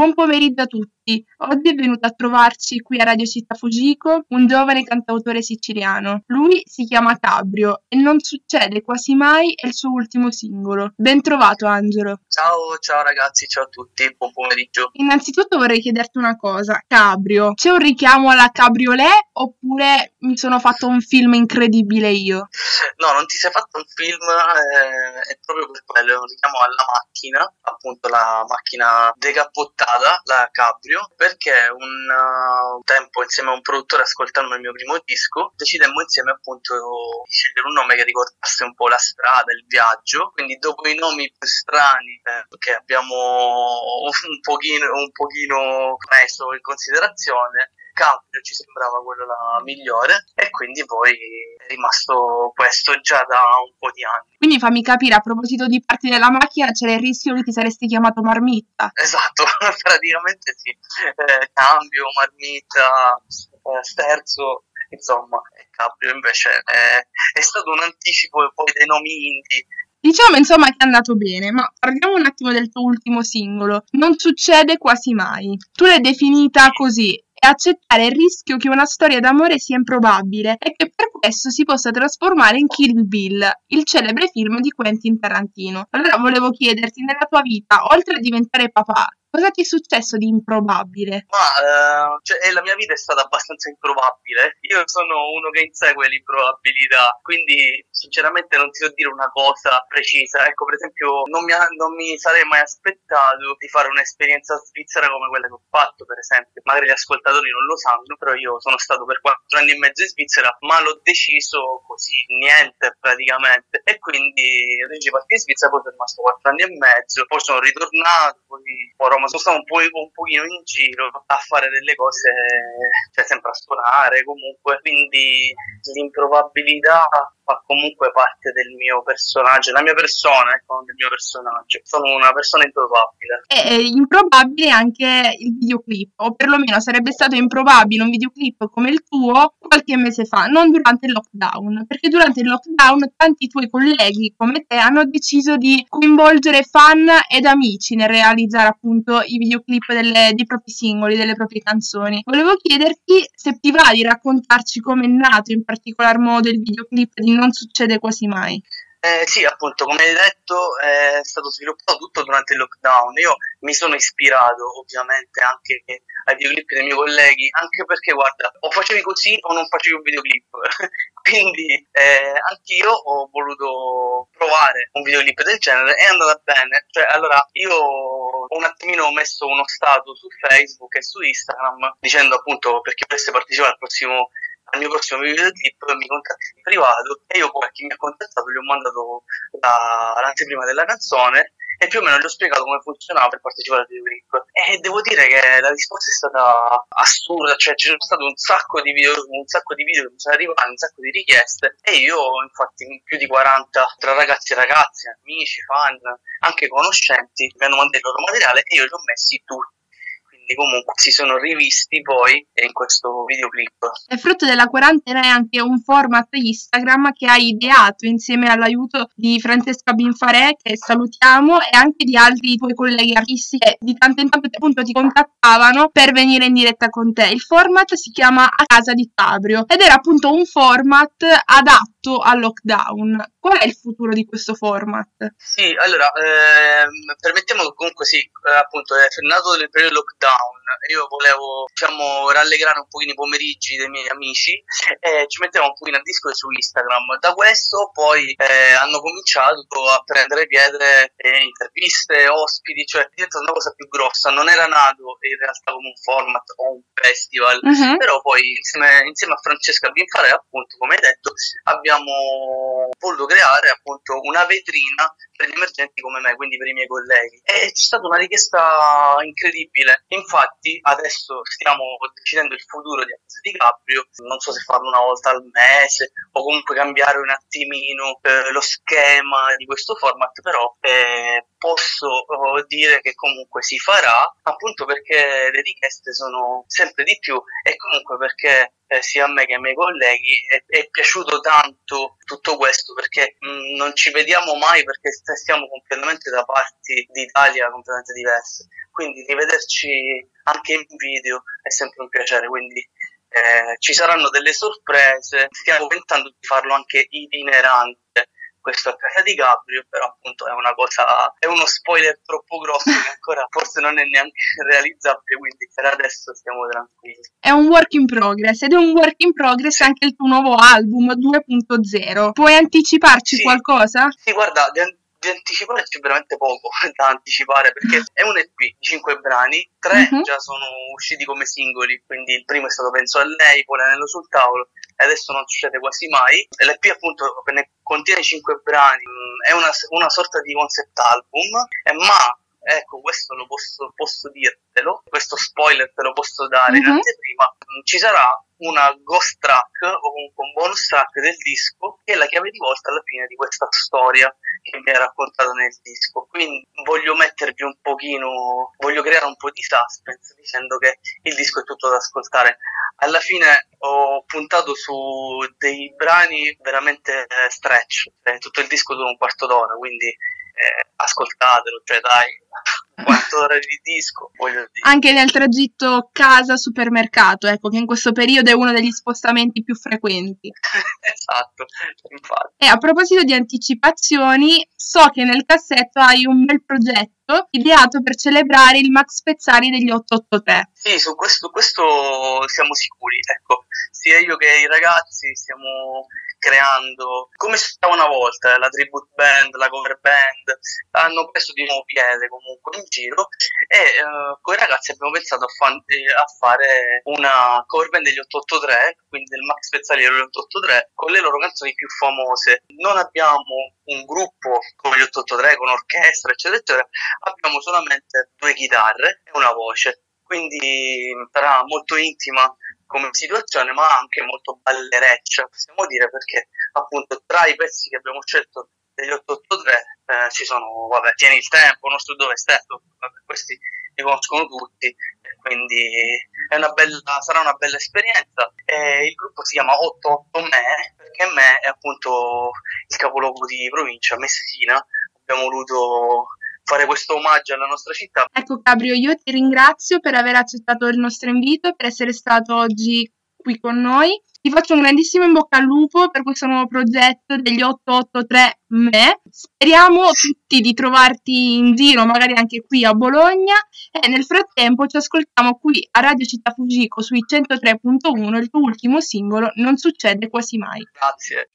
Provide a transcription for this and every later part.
Buon pomeriggio a tutti. Oggi è venuto a trovarci qui a Radio Città Fugico un giovane cantautore siciliano. Lui si chiama Cabrio e non succede quasi mai è il suo ultimo singolo. Ben trovato Angelo. Ciao, ciao ragazzi, ciao a tutti, buon pomeriggio. Innanzitutto vorrei chiederti una cosa, Cabrio, c'è un richiamo alla cabriolet oppure mi sono fatto un film incredibile io? No, non ti sei fatto un film, eh, è proprio per quello, un richiamo alla macchina, appunto la macchina decappottata, la Cabrio, perché un uh, tempo insieme a un produttore ascoltando il mio primo disco decidemmo insieme appunto di scegliere un nome che ricordasse un po' la strada, il viaggio, quindi dopo i nomi più strani eh, che abbiamo un pochino, un pochino preso in considerazione, Caprio ci sembrava quello la migliore e quindi poi è rimasto questo già da un po' di anni. Quindi fammi capire, a proposito di parti della macchina, c'era il rischio che ti saresti chiamato Marmitta. Esatto, praticamente sì. Eh, cambio, Marmitta, eh, sterzo, insomma, Caprio invece è, è stato un anticipo poi dei nomi indie Diciamo insomma che è andato bene, ma parliamo un attimo del tuo ultimo singolo. Non succede quasi mai. Tu l'hai definita così, e accettare il rischio che una storia d'amore sia improbabile e che per questo si possa trasformare in Kill Bill, il celebre film di Quentin Tarantino. Allora volevo chiederti, nella tua vita, oltre a diventare papà, Cosa ti è successo di improbabile? Ma uh, cioè, la mia vita è stata abbastanza improbabile. Io sono uno che insegue l'improbabilità, quindi sinceramente non ti so dire una cosa precisa. Ecco, per esempio, non mi, non mi sarei mai aspettato di fare un'esperienza svizzera come quella che ho fatto, per esempio. Magari gli ascoltatori non lo sanno, però io sono stato per quattro anni e mezzo in Svizzera, ma l'ho deciso così, niente praticamente. E quindi ho deciso di partire in Svizzera, poi sono rimasto quattro anni e mezzo, poi sono ritornato, poi ora ma sono stato un, po', un pochino in giro a fare delle cose, cioè sempre a suonare comunque, quindi l'improbabilità fa comunque parte del mio personaggio, la mia persona, ecco, del mio personaggio. Sono una persona improbabile. È improbabile anche il videoclip, o perlomeno sarebbe stato improbabile un videoclip come il tuo qualche mese fa, non durante il lockdown, perché durante il lockdown tanti tuoi colleghi come te hanno deciso di coinvolgere fan ed amici nel realizzare appunto i videoclip delle, dei propri singoli, delle proprie canzoni. Volevo chiederti se ti va di raccontarci come è nato in particolar modo il videoclip di Non succede quasi mai. Eh, sì, appunto, come hai detto, è stato sviluppato tutto durante il lockdown. Io mi sono ispirato ovviamente anche ai videoclip dei miei colleghi, anche perché, guarda, o facevi così o non facevi un videoclip. Quindi eh, anch'io ho voluto provare un videoclip del genere e è andata bene. Cioè, allora, io ho un attimino messo uno stato su Facebook e su Instagram dicendo appunto perché volesse partecipare al prossimo al mio prossimo videoclip mi contatti in privato e io poi a chi mi ha contattato gli ho mandato la, l'anteprima della canzone e più o meno gli ho spiegato come funzionava per partecipare al videoclip e devo dire che la risposta è stata assurda cioè ci sono stato un sacco di video un sacco di video che mi sono arrivati un sacco di richieste. E io infatti più di 40 tra ragazzi e ragazze amici fan anche conoscenti mi hanno mandato il loro materiale e io li ho messi tutti quindi comunque si sono rivisti poi in questo videoclip. È frutto della quarantena è anche un format Instagram che hai ideato insieme all'aiuto di Francesca Binfarè, che salutiamo, e anche di altri tuoi colleghi artisti che di tanto in tanto appunto ti contattavano per venire in diretta con te. Il format si chiama A casa di Cabrio ed era appunto un format adatto al lockdown. Qual è il futuro di questo format? Sì, allora, ehm, permettiamo comunque sì, eh, appunto è nato nel periodo lockdown io volevo diciamo rallegrare un pochino i pomeriggi dei miei amici e ci mettevamo un pochino a disco su Instagram da questo poi eh, hanno cominciato a prendere piede eh, interviste ospiti cioè è diventata una cosa più grossa non era nato in realtà come un format o un festival uh-huh. però poi insieme, insieme, a Francesca Binfare appunto come hai detto abbiamo voluto creare appunto una vetrina per gli emergenti come me, quindi per i miei colleghi. E c'è stata una richiesta incredibile. Infatti, adesso stiamo decidendo il futuro di Access di Cabrio. Non so se farlo una volta al mese o comunque cambiare un attimino eh, lo schema di questo format, però eh, posso oh, dire che comunque si farà appunto perché le richieste sono sempre di più e comunque perché eh, sia a me che ai miei colleghi è, è piaciuto tanto tutto questo perché mh, mm, non ci vediamo mai perché stiamo completamente da parti d'Italia completamente diverse. Quindi rivederci anche in video è sempre un piacere, quindi eh, ci saranno delle sorprese, stiamo tentando di farlo anche itinerante questo a casa di Gabriel, però appunto è una cosa, è uno spoiler troppo grosso che ancora forse non è neanche realizzabile, quindi per adesso stiamo tranquilli. È un work in progress ed è un work in progress anche il tuo nuovo album 2.0. Puoi anticiparci sì. qualcosa? Sì, guarda, di, anticipare c'è veramente poco da anticipare perché è un EP di 5 brani, 3 uh-huh. già sono usciti come singoli, quindi il primo è stato Penso a lei, poi L'anello sul tavolo e adesso non succede quasi mai. L'EP appunto contiene 5 brani, mm, è una, una sorta di concept album, eh, ma ecco questo lo posso, posso dirtelo, questo spoiler te lo posso dare uh-huh. in anteprima, mm, ci sarà una ghost track o comunque un bonus track del disco che è la chiave di volta alla fine di questa storia che mi è raccontata nel disco. Quindi voglio mettervi un pochino, voglio creare un po' di suspense dicendo che il disco è tutto da ascoltare. Alla fine ho puntato su dei brani veramente eh, stretch, eh, tutto il disco dura un quarto d'ora, quindi eh, ascoltatelo, cioè dai, quattro ore di disco, voglio dire. Anche nel tragitto casa-supermercato, ecco, che in questo periodo è uno degli spostamenti più frequenti. esatto, infatti. E a proposito di anticipazioni, so che nel cassetto hai un bel progetto ideato per celebrare il Max Pezzari degli 883. Sì, su questo, questo siamo sicuri, ecco, sia io che i ragazzi stiamo creando, come si stava una volta, la tribute band, la cover band, hanno preso di nuovo piede comunque in giro e uh, con i ragazzi abbiamo pensato a, fa- a, fare una cover band degli 883, quindi del Max Pezzali degli 883, con le loro canzoni più famose. Non abbiamo un gruppo come gli 883 con orchestra, eccetera, eccetera, abbiamo solamente due chitarre e una voce. Quindi sarà molto intima come situazione, ma anche molto ballereccia, possiamo dire, perché appunto tra i pezzi che abbiamo scelto degli 883 eh, ci sono, vabbè, Tieni il tempo, Nostro dove è stato, vabbè, questi li conoscono tutti, quindi una bella, sarà una bella esperienza. E il gruppo si chiama 88 Me, perché Me è appunto il capoluogo di provincia, Messina, abbiamo voluto fare questo omaggio alla nostra città. Ecco Gabriele, io ti ringrazio per aver accettato il nostro invito, per essere stato oggi qui con noi. Ti faccio un grandissimo in bocca al lupo per questo nuovo progetto degli 883 Me. Speriamo tutti di trovarti in giro, magari anche qui a Bologna. E nel frattempo ci ascoltiamo qui a Radio Città Fugico sui 103.1 il tuo ultimo singolo Non succede quasi mai. Grazie.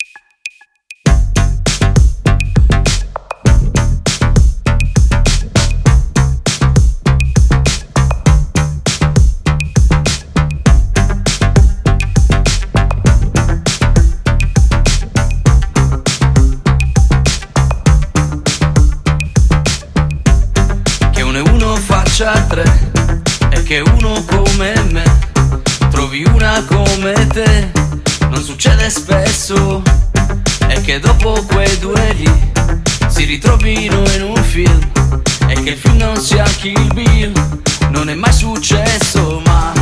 Faccia tre e che uno come me trovi una come te non succede spesso e che dopo quei due lì si ritrovino in un film e che il film non sia Kill Bill non è mai successo ma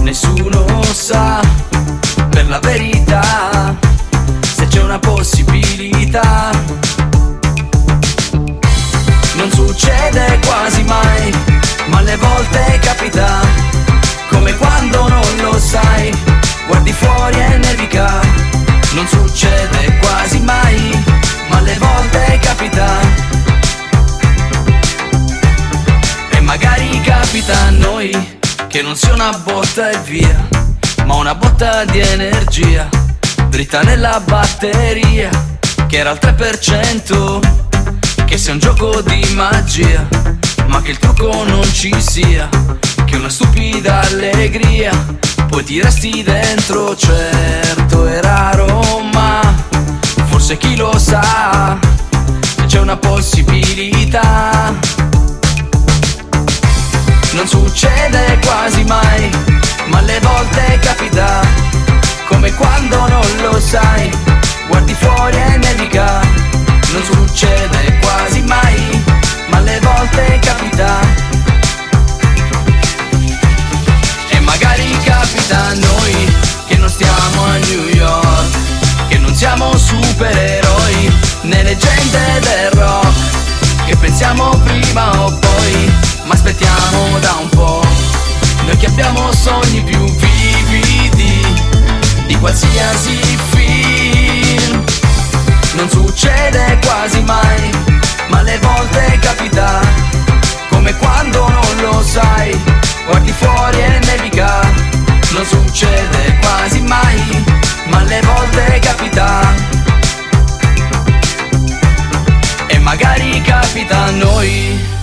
nessuno sa per la verità se c'è una possibilità. Non succede quasi mai ma alle volte capita, come quando non lo sai, guardi fuori e nevica, non succede quasi mai, ma alle volte capita. E magari capita a noi che non sia una botta e via, ma una botta di energia, dritta nella batteria, che era al 3%, che sia un gioco di magia ma che il trucco non ci sia, che una stupida allegria, poi ti resti dentro, certo è raro, ma forse chi lo sa, c'è una possibilità. Non succede quasi mai, ma alle volte capita, come quando non lo sai, supereroi né leggende del rock, che pensiamo prima o poi, ma aspettiamo da un po'. Noi che abbiamo sogni più vividi di qualsiasi film. Non succede quasi mai, ma le volte capita, come quando non lo sai, guardi fuori e nevica. Non succede quasi mai, ma alle volte capita. Magari capita a noi.